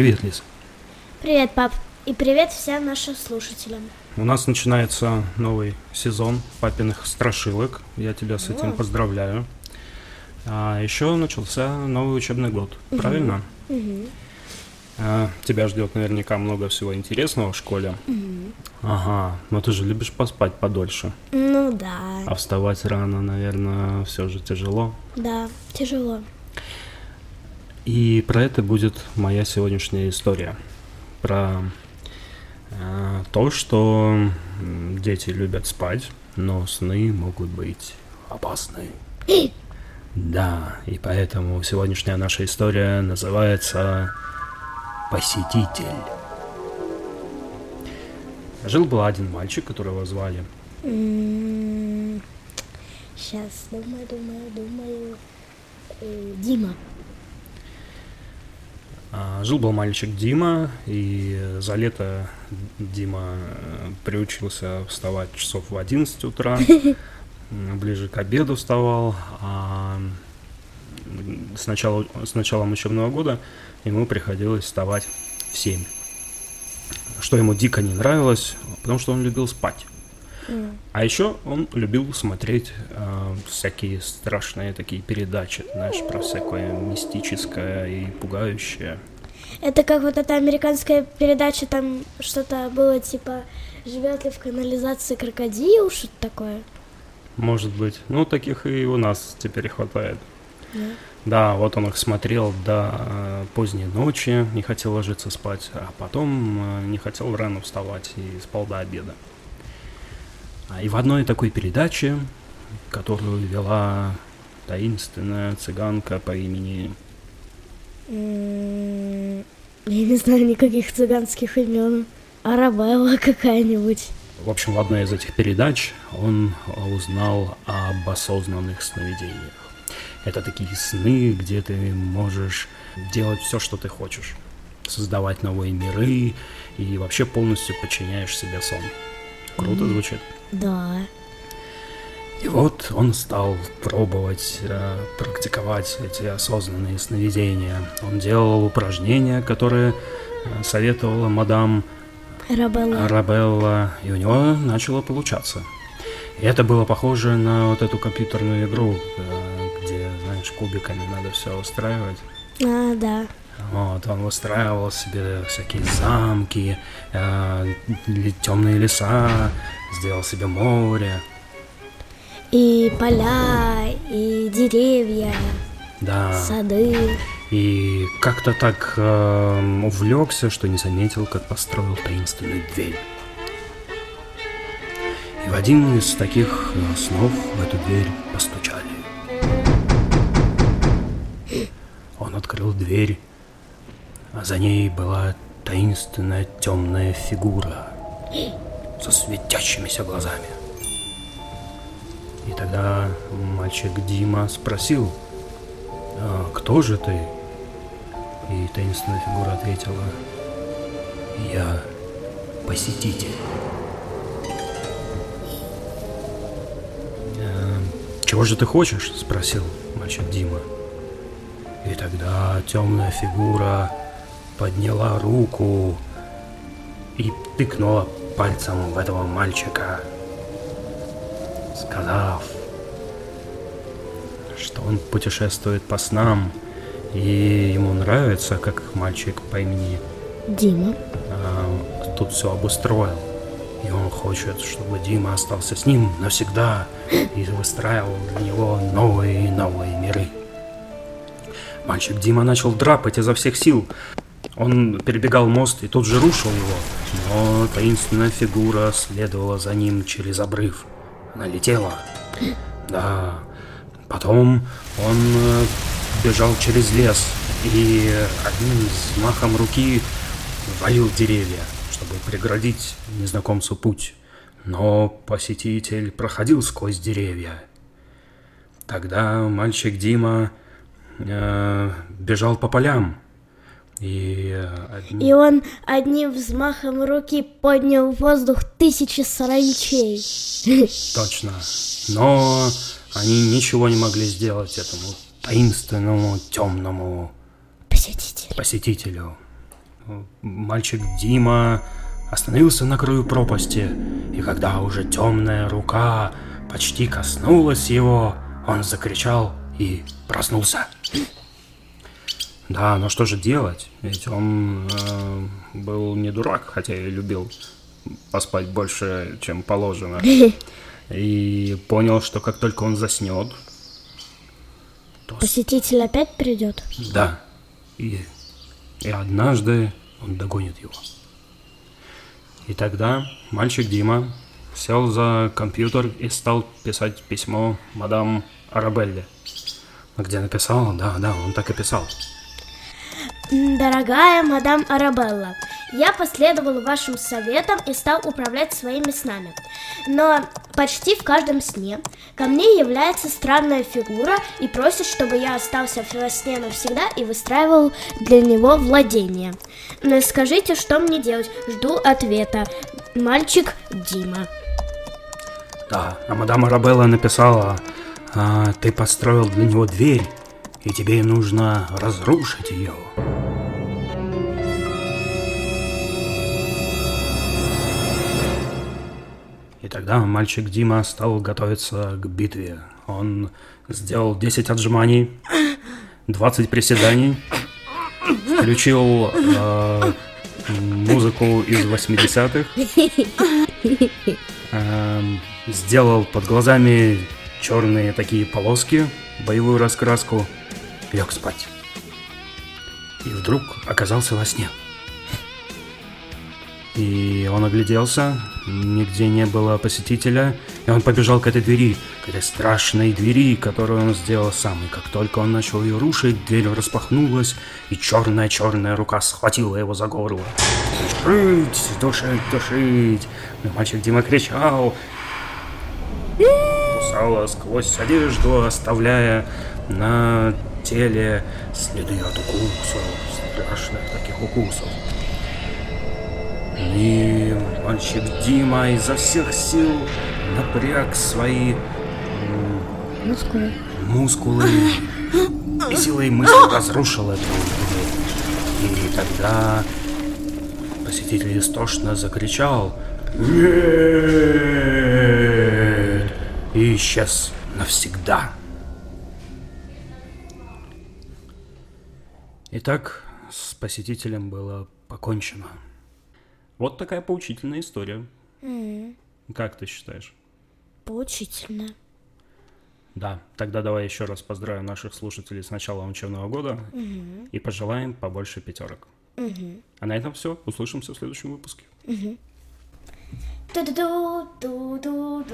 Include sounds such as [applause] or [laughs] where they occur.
Привет, Лиз. Привет, пап. И привет всем нашим слушателям. У нас начинается новый сезон папиных страшилок. Я тебя с этим О. поздравляю. А еще начался новый учебный год, правильно? Мгм. А, тебя ждет наверняка много всего интересного в школе. Ага, но ты же любишь поспать подольше. Ну да, А вставать рано, наверное, все же тяжело. да, тяжело. И про это будет моя сегодняшняя история. Про э, то, что дети любят спать, но сны могут быть опасны. [gasps] Да, и поэтому сегодняшняя наша история называется «Посетитель». Жил-был один мальчик, которого звали Сейчас, думаю, думаю, думаю. Э, Дима. А, Жил-был мальчик Дима, и за лето Дима э, приучился вставать часов в 11 утра, [laughs] ближе к обеду вставал, а с, начала, с началом учебного года ему приходилось вставать в 7. Что ему дико не нравилось, потому что он любил спать. А еще он любил смотреть э, всякие страшные такие передачи, знаешь, про всякое мистическое и пугающее. Это как вот эта американская передача, там что-то было типа «Живет ли в канализации крокодил?» Что-то такое. Может быть. Ну, таких и у нас теперь хватает. Да. Да, вот он их смотрел до э, поздней ночи, не хотел ложиться спать, а потом э, не хотел рано вставать и спал до обеда. А И в одной такой передаче, которую вела таинственная цыганка по имени... Я не знаю никаких цыганских имен. Арабелла какая-нибудь. В общем, в одной из этих передач он узнал об осознанных сновидениях. Это такие сны, где ты можешь делать все, что ты хочешь. Создавать новые миры и вообще полностью подчиняешь себе сон. Круто звучит. Да. И вот он стал пробовать э, практиковать эти осознанные сновидения. Он делал упражнения, которые э, советовала мадам Арабелла. Арабелла, и у него начало получаться. И это было похоже на вот эту компьютерную игру, э, где, знаешь, кубиками надо все устраивать. А, да. Вот, он выстраивал себе всякие замки, темные леса, сделал себе море. И поля, и деревья, Да. сады. И как-то так э, увлекся, что не заметил, как построил таинственную дверь. И в один из таких э, снов в эту дверь постучали. Он открыл дверь, а за ней была таинственная темная фигура со светящимися глазами. И тогда мальчик Дима спросил, «А кто же ты? И таинственная фигура ответила, я посетитель. «Эм, Чего же ты хочешь? Спросил мальчик Дима. И тогда темная фигура подняла руку и тыкнула пальцем в этого мальчика, сказав, что он путешествует по снам, и ему нравится, как мальчик по имени Дима. а, тут все обустроил. И он хочет, чтобы Дима остался с ним навсегда и выстраивал для него новые и новые миры. Мальчик Дима начал драпать изо всех сил. Он перебегал мост и тут же рушил его, но таинственная фигура следовала за ним через обрыв. Она летела. Да. Потом он э, бежал через лес и одним взмахом руки валил деревья, чтобы преградить незнакомцу путь. Но посетитель проходил сквозь деревья. Тогда мальчик Дима э, бежал по полям. И, э, одни- И он одним взмахом руки поднял в воздух тысячи саранчей. [laughs] Точно. Но они ничего не могли сделать этому таинственному темному Посетитель. посетителю. мальчик Дима остановился на краю пропасти, и когда уже темная рука почти коснулась его, он закричал и проснулся. Да, но что же делать? Ведь он э, был не дурак, хотя и любил поспать больше, чем положено. [laughs] И понял, что как только он заснет, то... Посетитель опять придет? Да. И, и однажды он догонит его. И тогда мальчик Дима сел за компьютер и стал писать письмо мадам Арабелле. Где написал? Да, да, он так и писал. Дорогая мадам Арабелла, я последовал вашим советам и стал управлять своими снами. Но почти в каждом сне ко мне является странная фигура и просит, чтобы я остался во сне навсегда и выстраивал для него владение. Но скажите, что мне делать? Жду ответа. Мальчик Дима. Да, а мадам Арабелла написала, а, ты построил для него дверь, и тебе нужно разрушить ее. Тогда мальчик Дима стал готовиться к битве. Он сделал 10 отжиманий, 20 приседаний, включил э, музыку из 80-х, э, сделал под глазами черные такие полоски, боевую раскраску, лег спать. И вдруг оказался во сне. И он огляделся, нигде не было посетителя, и он побежал к этой двери, к этой страшной двери, которую он сделал сам. И как только он начал ее рушить, дверь распахнулась, и черная-черная рука схватила его за горло. «Душить! Душить! Душить!» Но мальчик Дима кричал, кусала сквозь одежду, оставляя на теле следы от укусов, страшных таких укусов. И мальчик Дима изо всех сил напряг свои мускулы, мускулы и силой мысли разрушил эту дверь. И тогда посетитель истошно закричал «Нет!» и исчез навсегда. Итак, с посетителем было покончено. Вот такая поучительная история. Mm. Как ты считаешь? Поучительно. Да, тогда давай еще раз поздравим наших слушателей с началом учебного года mm-hmm. и пожелаем побольше пятерок. Mm-hmm. А на этом все. Услышимся в следующем выпуске. Ту-ду-ду.